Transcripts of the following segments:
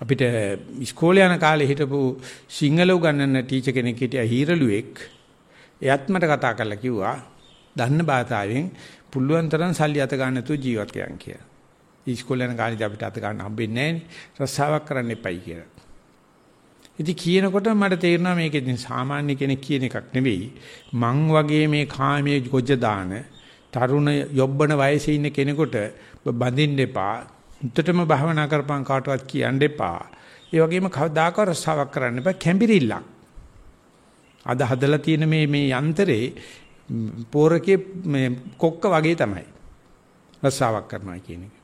අපිට ඉස්කෝලේ යන කාලේ හිටපු සිංහල උගන්වන ටීචර් කෙනෙක් හිටියා හීරලුවෙක්. එයත් මට කතා කරලා කිව්වා දන්න භාෂාවෙන් පුළුවන් තරම් සල්ලි අත ගන්න නැතුව ජීවත් වෙන්න කියලා. ඉස්කෝලේ යන කාලේදී අපිට අත ගන්න හම්බෙන්නේ නැහැ රස්සාවක් කරන්න එපයි කියලා. ඉතින් කියනකොට මට තේරුණා මේක ඉතින් සාමාන්‍ය කෙනෙක් කියන එකක් නෙවෙයි. මං වගේ මේ කාමයේ ගොජ දාන තරුණ යොබ්බන වයසේ ඉන්න කෙනෙකුට බඳින්න එපා. උත්තරම භාවනා කරපන් කාටවත් කියන්න එපා. ඒ වගේම කවදාකවත් රස්සාවක් කරන්න එපා. කැඹිරිල්ලක්. අද හදලා තියෙන මේ මේ යන්ත්‍රේ පෝරකේ මේ කොක්ක වගේ තමයි. රස්සාවක් කරනවා කියන එක.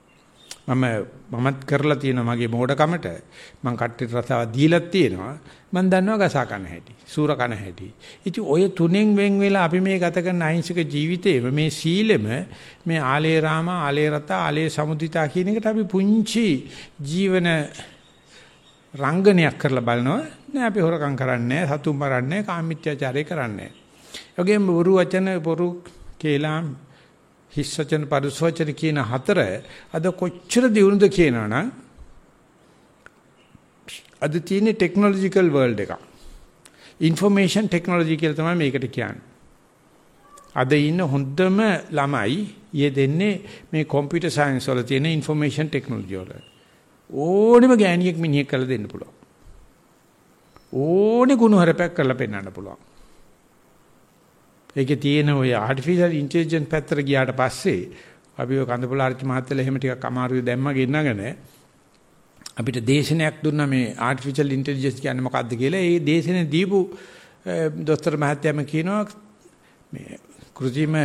මම මමත් කරලා තියෙනවා මගේ මෝඩකමට. මං කට්ටියට රසාවක් දීලා තියෙනවා. මං දන්නවා ගසා කන හැටි සූර කන හැටි. ඉතින් ඔය තුනෙන් වෙන් වෙලා අපි මේ ගත කරන අහිංසක ජීවිතේම මේ සීලෙම මේ ආලේ රාම ආලේ රත ආලේ සමුදිතා කියන එකට අපි පුංචි ජීවන රංගනයක් කරලා බලනවා. නෑ අපි හොරකම් කරන්නේ සතුම් මරන්නේ කාමීත්‍යාචාරය කරන්නේ යෝගෙම බොරු වචන බොරු කේලම් හිස් වචන පරුස වචන කියන හතර අද කොච්චර දියුණුද කියනවනම් අද තියෙන ටෙක්නොලොජිකල් වර්ල්ඩ් එක. ইনফরমේෂන් ටෙක්නොලොජි කියලා තමයි මේකට කියන්නේ. අද ඉන්න හොඳම ළමයි ඊයේ දෙන්නේ මේ කම්පියුටර් සයන්ස් වල තියෙන ইনফরমේෂන් ටෙක්නොලොජි වල. ඕනෙම ගෑණියෙක් මිනිහෙක් කරලා දෙන්න පුළුවන්. ඕනේ ගුණ හරපයක් කරලා පෙන්වන්න පුළුවන්. ඒකේ තියෙන ඔය ආටිෆිෂල් ඉන්ටෙලිජන්ස් පැත්තට ගියාට පස්සේ අපි ඔය කඳපොළ ආර්චි මහත්තයලා එහෙම ටිකක් අමාරුයි දැම්ම ගෙන්නගෙන අපිට දේශනයක් දුන්නා මේ ආටිෆිෂල් ඉන්ටෙලිජන්ස් කියන්නේ මොකක්ද කියලා. ඒ දේශනේ දීපු දොස්තර මහත්තයාම කියනවා මේ કૃත්‍රිම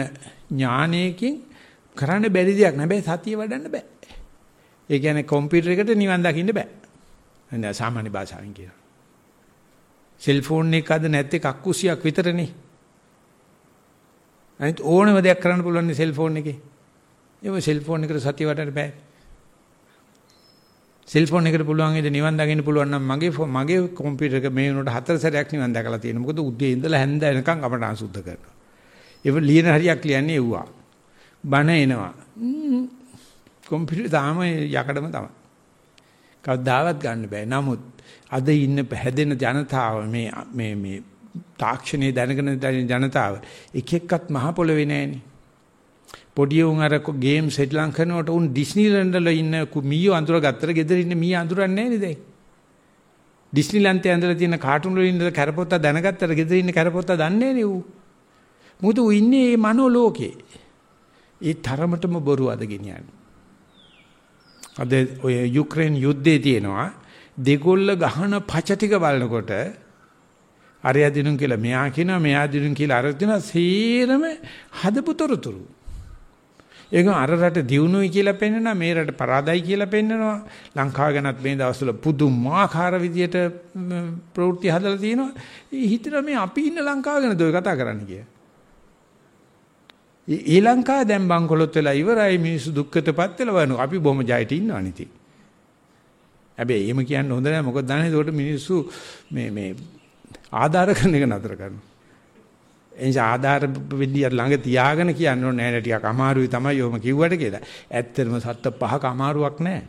ඥානයකින් කරන්න බැරි දෙයක් නෑ. හැබැයි සතිය වඩන්න බෑ. ඒ කියන්නේ කම්පියුටර් එකට නිවන් දකින්න බෑ. නේද සාමාන්‍ය භාෂාවෙන් කියනවා. සෙල්ෆෝන් එක අද නැත්තේ කක්කුසියක් විතරනේ. අනිත් ඕනම දෙයක් කරන්න පුළුවන් සෙල්ෆෝන් එකේ. ඒක සෙල්ෆෝන් එකට සතිය වඩන්න බෑ. සෙල්ෆෝන් එකට පුළුවන් ඉද නිවන් දකින්න පුළුවන් නම් මගේ මගේ කම්පියුටර් එක මේ උනට හතර සැරයක් නිවන් දැකලා තියෙනවා. මොකද උදේ ඉඳලා හැන්ද වෙනකන් අපට අසුද්ධ කරනවා. ඒක ලියන හරියක් ලියන්නේ එව්වා. බණ එනවා. කම්පියුටර් තාම යකඩම තමයි. කවදාවත් ගන්න බෑ. නමුත් අද ඉන්න හැදෙන ජනතාව මේ මේ මේ තාක්ෂණයේ දැනගෙන ජනතාව එක එක්කත් මහ පොළවේ නෑනේ. පොඩි උන් අර ගේම් සෙට්ලම් කරනකොට උන් ඩිස්නිලන්ඩ් වල ඉන්න මීයෝ අඳුර ගත්තට ගෙදර ඉන්න මී අඳුරන්නේ නෑනේ දැන්. ඩිස්නිලන්තේ ඇඳලා තියෙන කාටුන් වල ඉන්න කරපොත්ත දැනගත්තට ගෙදර ඉන්න කරපොත්ත දන්නේ නෑනේ ඌ. මොකද ඌ ඉන්නේ මේ මනෝ ලෝකේ. ඒ තරමටම බොරු අද ගෙනියන්නේ. අද ඔය යුක්‍රේන් යුද්ධේ තියෙනවා දෙගොල්ල ගහන පච ටික බලනකොට අරයා දිනුම් කියලා මෙයා කියනවා මෙයා දිනුම් කියලා අර දිනවා සීරම හදපු තොරතුරු. ඒක අර රට දියුණුවයි කියලා පෙන්නනවා මේ රට පරාදයි කියලා පෙන්නනවා. ලංකාව ගැනත් මේ දවස්වල පුදුමාකාර විදියට ප්‍රවෘත්ති හදලා තියෙනවා. හිතනවා මේ අපි ඉන්න ලංකාව ගැනද ඔය කතා කරන්න කියලා. ඊ ලංකාව දැන් බංකොලොත් වෙලා ඉවරයි මිනිස්සු දුක්කටපත් වෙලා වනු. අපි බොහොම ජයට ඉන්නවා නිති හැබැයි එහෙම කියන්න හොඳ නැහැ. මොකද දන්නේ? ඒකට මිනිස්සු මේ මේ ආධාර කරන එක නතර කරනවා. එනිසා ආධාර විදියට ළඟ තියාගෙන කියන්න ඕනේ නෑ ටිකක් අමාරුයි තමයි යොම කිව්වට කියලා. ඇත්තටම සත්ත පහක අමාරුවක් නෑ.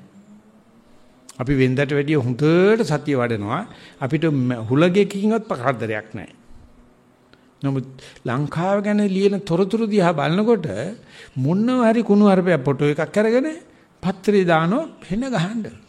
අපි වෙන්දට වැඩිය හොඳට සතිය වඩනවා. අපිට හුලගෙකින්වත් පකද්දරයක් නෑ. නමුත් ලංකාව ගැන ලියන තොරතුරු දිහා බලනකොට මොනව හරි කුණු හරපයක් ෆොටෝ එකක් අරගෙන පත්‍රේ දානවා හෙන ගහන්න.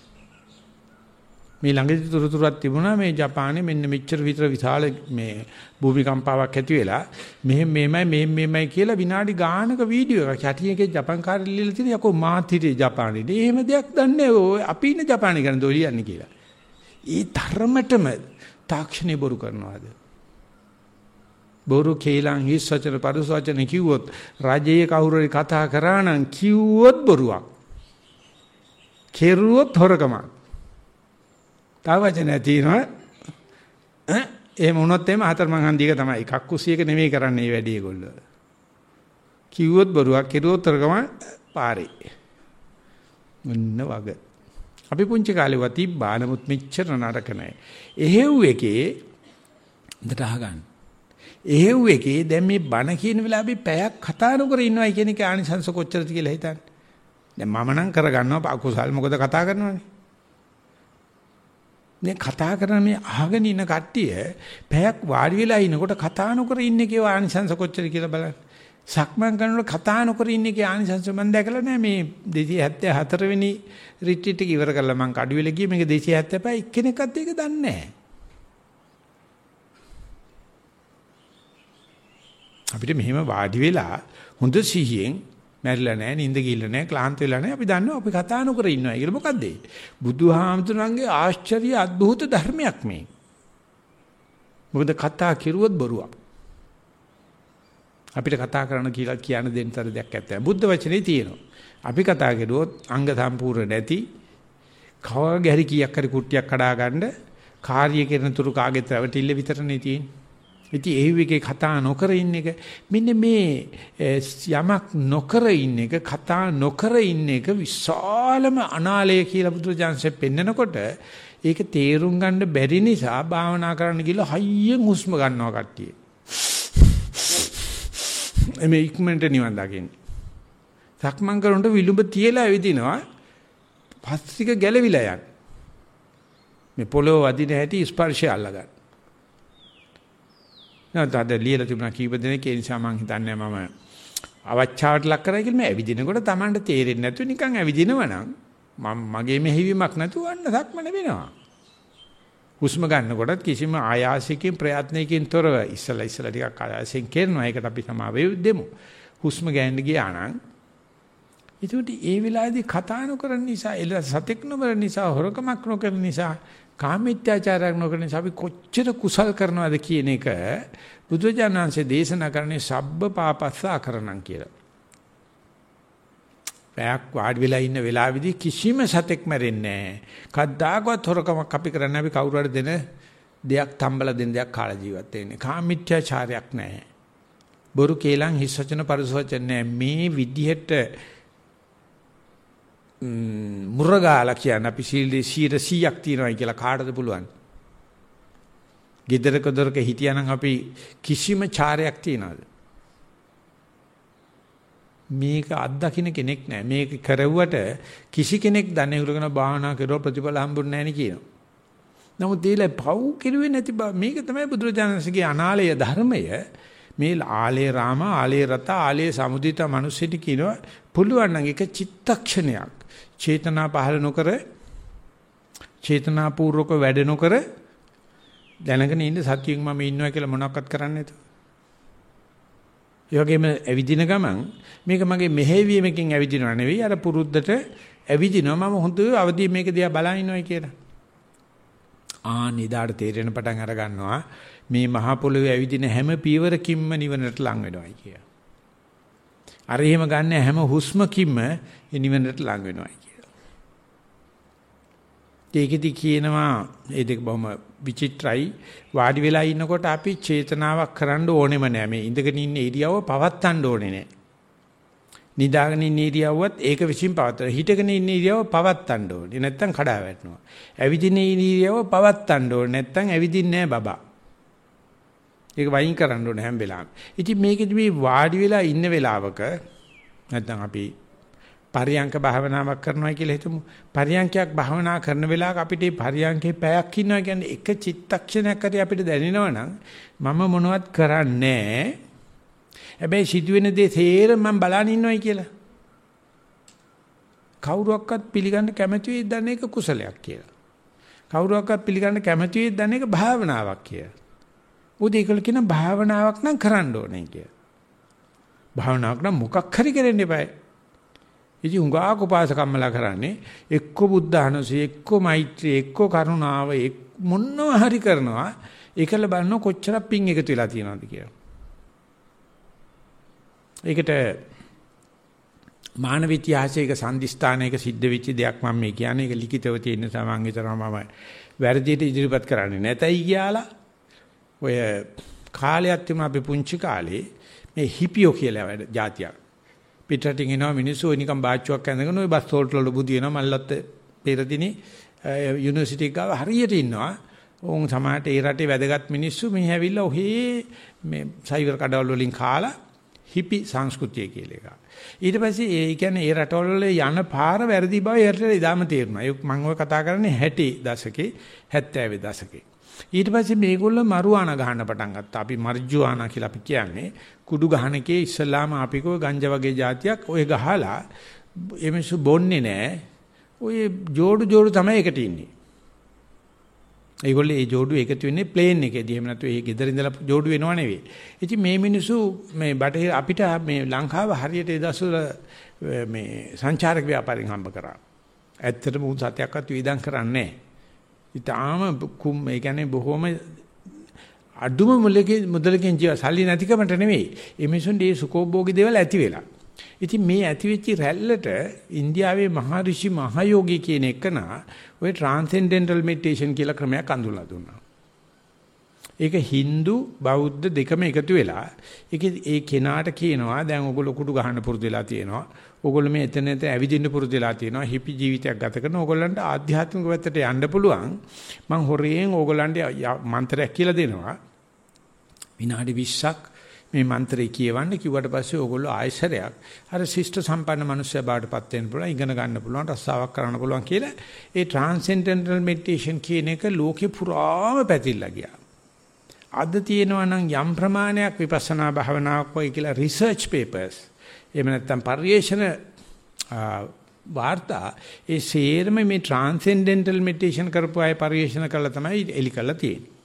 මේ ළඟදී තුරුතුරක් තිබුණා මේ ජපානයේ මෙන්න මෙච්චර විතර විශාල මේ භූමිකම්පාවක් ඇති වෙලා මෙහෙම මේමයි මෙහෙම මේමයි කියලා විනාඩි ගානක වීඩියෝ එකක් යටියකේ ජපන් කාර්යය ලියලා තියෙන යකෝ මාත් හිටියේ ජපානයේ. එහෙම දෙයක් දන්නේ ඔය අපි ඉන්න ජපානයේ ගැන දොලියන්නේ කියලා. ඒ ධර්මතම තාක්ෂණය බොරු කරනවාද? බොරු කේලං හිස් වචන පරිස වචන කිව්වොත් රජයේ කවුරු කතා කරා නම් කිව්වොත් බොරුවක්. කෙරුවොත් හොරකමක්. තව වචනයක් තියෙනවා. ඈ? එහෙම වුණොත් එහෙම හතරමං හන්දියක තමයි. එකක් කුසියක නෙමෙයි කරන්නේ මේ වැඩි ඒගොල්ලෝ. කිව්වොත් බරුවක් කෙරුවොත් තරකම පාරේ. මුන්න වග. අපි පුංචි කාලේ වති බානමුත් මෙච්චර නරක නැහැ එහෙව් එකේ දට අහගන්න. එහෙව් එකේ දැන් මේ බණ කියන වෙලාවේ පැයක් කතා නොකර ඉන්නවයි කියන එක ආනිසංස කොච්චරද කියලා හිතන්න. දැන් මම නම් කරගන්නවා අකුසල් මොකද කතා කරනවනේ? මේ කතා කරන මේ අහගෙන ඉන්න කට්ටිය පැයක් වාඩි වෙලා ඉනකොට කතා නොකර ඉන්නේ කියව ආනිසංස කොච්චර කියලා බලන්න. සක්මන් කරනකොට කතා නොකර ඉන්නේ කිය ආනිසංස මම දැකලා නෑ මේ 274 වෙනි රිට්‍රීට් එක ඉවර කරලා මම කඩුවෙල ගියේ මේක 275 එක්කෙනෙක්වත් ඒක දන්නේ නෑ. අපිට මෙහෙම වාඩි වෙලා හොඳ සිහියෙන් මැරිලා නැහැ, නිින්ද ගිහිල්ලා නැහැ, ක්ලාන්ත වෙලා නැහැ. අපි දන්නවා අපි කතා නොකර ඉන්නවා කියලා. මොකද්ද ඒ? බුදුහාමුදුරන්ගේ ආශ්චර්ය අద్භූත ධර්මයක් මේ. මොකද කතා කිරුවොත් බොරුවක්. අපිට කතා කරන්න කියලා කියන දෙන්නතර දෙයක් නැත්තේ. බුද්ධ වචනේ තියෙනවා. අපි කතා කරුවොත් අංග සම්පූර්ණ නැති කවගේ හරි කීයක් හරි කුට්ටියක් කඩා ගන්න කාර්ය කරන තුරු කාගෙත් රැවටිල්ල විතරනේ තියෙන්නේ. ඉතින් ඒ විගේ කතා නොකර ඉන්න එක මෙන්න මේ යමක් නොකර ඉන්න එක කතා නොකර ඉන්න එක විශාලම අනාලය කියලා බුදුරජාන්සේ පෙන්නකොට ඒක තේරුම් ගන්න බැරි නිසා භාවනා කරන්න ගිහලා හයියෙන් හුස්ම ගන්නවා කට්ටිය. එමේ ඉක්මනට නිවන් දකින්න. සක්මන් කරනකොට විලුඹ තියලා ඇවිදිනවා. පස්තික ගැලවිලා යන. මේ පොළොව වදින හැටි ස්පර්ශය අල්ලගන්න. නැත්නම් අද ලියලා තිබුණා කීප දෙනෙක් ඒ නිසා මම හිතන්නේ මම අවචාවට ලක් කරයි කියලා මේ ඇවිදිනකොට Tamanට තේරෙන්නේ නැතුව නිකන් ඇවිදිනවනම් මම මගේ මෙහෙවීමක් නැතුව අන්න සක්මන වෙනවා. හුස්ම ගන්නකොටත් කිසිම ආයාසයකින් ප්‍රයත්නයකින් තොරව ඉස්සලා ඉස්සලා ටිකක් ආයාසයෙන් කරනවා. ඒකට අපි සමාවෙ දෙමු. හුස්ම ගන්න ගියා නම් ඒකට ඒ වෙලාවේදී කතා නොකරන නිසා එළ සතෙක් නොබර නිසා හොරකමක් නොකරන නිසා කාමීත්‍යාචාරයක් නොකරන නිසා අපි කොච්චර කුසල් කරනවද කියන එක බුදුජානන්සේ දේශනා කරන්නේ සබ්බ පාපස්ස අකරණම් කියලා. පැයක් වාඩි වෙලා ඉන්න වෙලාවේදී කිසිම සතෙක් මැරෙන්නේ නැහැ. කද්දාකවත් හොරකමක් අපි කරන්නේ අපි කවුරු හරි දෙන දෙයක් තම්බලා දෙන දෙයක් කාලා ජීවත් වෙන්නේ. කාමීත්‍යාචාරයක් නැහැ. බොරු කේලම් හිස් වචන පරිස වචන නැහැ. මේ විදිහට මුරගාලා කියන්නේ අපි සීලේ 100ක් තියනවායි කියලා කාටද පුළුවන්? ගෙදරක දොරක හිටියානම් අපි කිසිම චාරයක් තියනවද? මේක අත්දකින්න කෙනෙක් නැහැ. මේක කරවුවට කිසි කෙනෙක් දන්නේ උලගෙන භාවනා කරුවා ප්‍රතිඵල හම්බුන්නේ නැහැ නේ කියනවා. නමුත් ඒල පව් කිරුවේ නැති බව මේක තමයි බුදුරජාණන්සේගේ අනාලය ධර්මය. මේ ආලේ රාම ආලේ රත ආලේ සමුදිත මිනිස්සුන්ට කියනවා පුළුවන් නම් එක චිත්තක්ෂණයක් චේතනා පහළ නොකර චේතනාපූර්වක වැඩ නොකර දැනගෙන ඉන්න සතියෙන් මම ඉන්නවා කියලා මොනවක්වත් කරන්නේ නැතුව. ඒ වගේම ඇවිදින ගමන් මේක මගේ මෙහෙවීමකින් ඇවිදිනව නෙවෙයි අර පුරුද්දට ඇවිදිනවා මම හොඳ අවදි මේක දිහා බලන් ඉන්නවයි කියලා. ආ නිදාට තේරෙන පටන් අර ගන්නවා. මේ මහ පොළොවේ ඇවිදින හැම පීවරකින්ම නිවනට ලං වෙනවයි කියලා. අර එහෙම ගන්න හැම හුස්මකින්ම නිවනට ලං වෙනවයි ඒකෙදි කියනවා ඒ දෙක බොහොම විචිත්‍රයි. වාඩි වෙලා ඉන්නකොට අපි චේතනාවක් කරන්න ඕනෙම නෑ. මේ ඉඳගෙන ඉන්න ඉරියව්ව පවත්තන්න ඕනේ නෑ. නිදාගෙන ඉන්න ඉරියව්වත් ඒක විසින් පවත්තන හිටගෙන ඉන්න ඉරියව්ව පවත්තන්න ඕනේ. නැත්තම් කඩා වැටෙනවා. ඇවිදින ඉරියව්ව පවත්තන්න ඕනේ. නැත්තම් ඇවිදින්නේ නෑ බබා. ඒක වයින් කරන්න ඕනේ හැම වෙලාවෙම. ඉතින් මේකෙදි මේ වාඩි වෙලා ඉන්න වෙලාවක නැත්තම් අපි පරියංක භාවනාවක් කරනවා කියලා හිතමු. පරියංකයක් භාවනා කරන වෙලාවක අපිට මේ පරියංකේ පැයක් ඉන්නවා කියන්නේ එක චිත්තක්ෂණයක් හරි අපිට දැනෙනවා නම් මම මොනවත් කරන්නේ හැබැයි සිදුවෙන දේ තේරෙම මම බලන් ඉන්නවයි කියලා. කවුරුවක්වත් පිළිගන්න කැමති වෙයි දන්නේ ඒක කුසලයක් කියලා. කවුරුවක්වත් පිළිගන්න කැමති වෙයි දන්නේ ඒක භාවනාවක් කියලා. උදේ ඒකල කියන භාවනාවක් නම් කරන්න ඕනේ කියලා. භාවනාවක් නම් මොකක් හරි කරන්න එපායි. ඉතින් උඟා කුපාසකම්මලා කරන්නේ එක්ක බුද්ධ අනුසය එක්ක මෛත්‍රී එක්ක කරුණාව මොනවා හරි කරනවා ඒකල බලන කොච්චර පිං එකතු වෙලා තියෙනවද කියලා. ඒකට මානව ඉතිහාසයක සම්දිස්ථානයක සිද්ධ වෙච්ච දෙයක් මම මේ කියන්නේ. ඒක ලිඛිතව තියෙන සමන් විතරම මම වැරදියට ඉදිරිපත් කරන්නේ නැතයි කියලා. ඔය කාලයක් තිබුණා අපි පුංචි කාලේ මේ හිපියෝ කියලා වැඩ જાතියක් පිටරටින් එනවා මිනිස්සු ඔය නිකන් බාච්චුවක් ඇඳගෙන ඔය බස් තෝල්ට වල බුදිනවා මල්ලත් පෙරදිනේ යුනිවර්සිටි එක ගාව හරියට ඉන්නවා. උන් සමහරට ඒ රටේ වැදගත් මිනිස්සු මෙහි ඇවිල්ලා ඔහේ මේ සයිවර් කඩවල වලින් කාලා හිපි සංස්කෘතිය කියලා එකක්. ඊට පස්සේ ඒ කියන්නේ ඒ රටවල යන පාර වැරදි බව ඒකට ඉදාම තේරුණා. ඒ මම ඔය කතා කරන්නේ 60 දශකේ 70 දශකේ. ඊට පස්සේ මේගොල්ලෝ මරුවාන ගහන්න පටන් ගත්තා. අපි මර්ජුවානා කියලා අපි කියන්නේ කුඩු ගහනකේ ඉස්ලාම අපිකෝ ගංජා වගේ જાතියක් ඔය ගහලා එමසු බොන්නේ නැහැ. ඔය ජෝඩු ජෝඩු තමයි එකට ඉන්නේ. ඒගොල්ලෝ ඒ ජෝඩු එකතු වෙන්නේ ප්ලේන් එකේදී. එහෙම නැත්නම් ඒ ගෙදර ඉඳලා ජෝඩු වෙනව නෙවෙයි. ඉතින් මේ මිනිස්සු මේ බටහිර අපිට මේ ලංකාව හරියට ඒ දවස්වල මේ සංචාරක ව්‍යාපාරයෙන් හම්බ කරා. ඇත්තටම උන් සත්‍යයක්වත් වියදම් කරන්නේ නැහැ. ඊටාම කුම් ඒ කියන්නේ බොහොම අඩුම මුලකේ මුදලකින් ජීව සල්ලි නැතිකමට නෙවෙයි. ඒ මිනිසුන්ගේ මේ සුකෝභෝගී දේවල් ඇති වෙලා. ඉතින් මේ ඇතිවෙච්ච රැල්ලට ඉන්දියාවේ මහරිෂි මහයෝගී කියන එකනා ඔය ට්‍රාන්සෙන්ඩෙන්ටල් මෙඩිටේෂන් කියලා ක්‍රමයක් අඳුල්ලා දුන්නා. ඒක Hindu බෞද්ධ දෙකම එකතු වෙලා ඒක ඒ කෙනාට කියනවා දැන් ඔයගොල්ලෝ කුඩු ගහන්න පුරුදු වෙලා තියෙනවා. ඔයගොල්ලෝ මේ එතන එතන ඇවිදින්න පුරුදු වෙලා තියෙනවා. හිපි ජීවිතයක් ගත කරන ඔයගොල්ලන්ට ආධ්‍යාත්මික පැත්තට යන්න පුළුවන්. මං හොරෙන් ඔයගොල්ලන්ට මන්ත්‍රයක් කියලා දෙනවා. විනාඩි 20ක් මේ මන්ත්‍රය කියවන්න කිව්වට පස්සේ ඕගොල්ලෝ ආයශරයක් අර ශිෂ්ට සම්පන්න මනුස්සයා බාටපත් වෙන්න පුළුවන් ඉගෙන ගන්න පුළුවන් රස්සාවක් කරන්න පුළුවන් කියලා ඒ ට්‍රාන්සෙන්ඩෙන්ටල් මෙඩිටේෂන් කියන එක ලෝකේ පුරාම පැතිරලා ගියා. අද තියෙනවා නම් යම් ප්‍රමාණයක් විපස්සනා භාවනාවක් වයි කියලා රිසර්ච් පේපර්ස් එහෙම නැත්නම් පරිේශන වාර්තා ඒ සේරම මේ ට්‍රාන්සෙන්ඩෙන්ටල් මෙඩිටේෂන් කරපු අය පරිේශන කළා තමයි එලි කළා තියෙන්නේ.